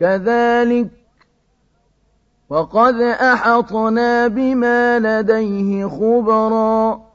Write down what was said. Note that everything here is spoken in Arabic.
كذلك وقد أحطنا بما لديه خبرا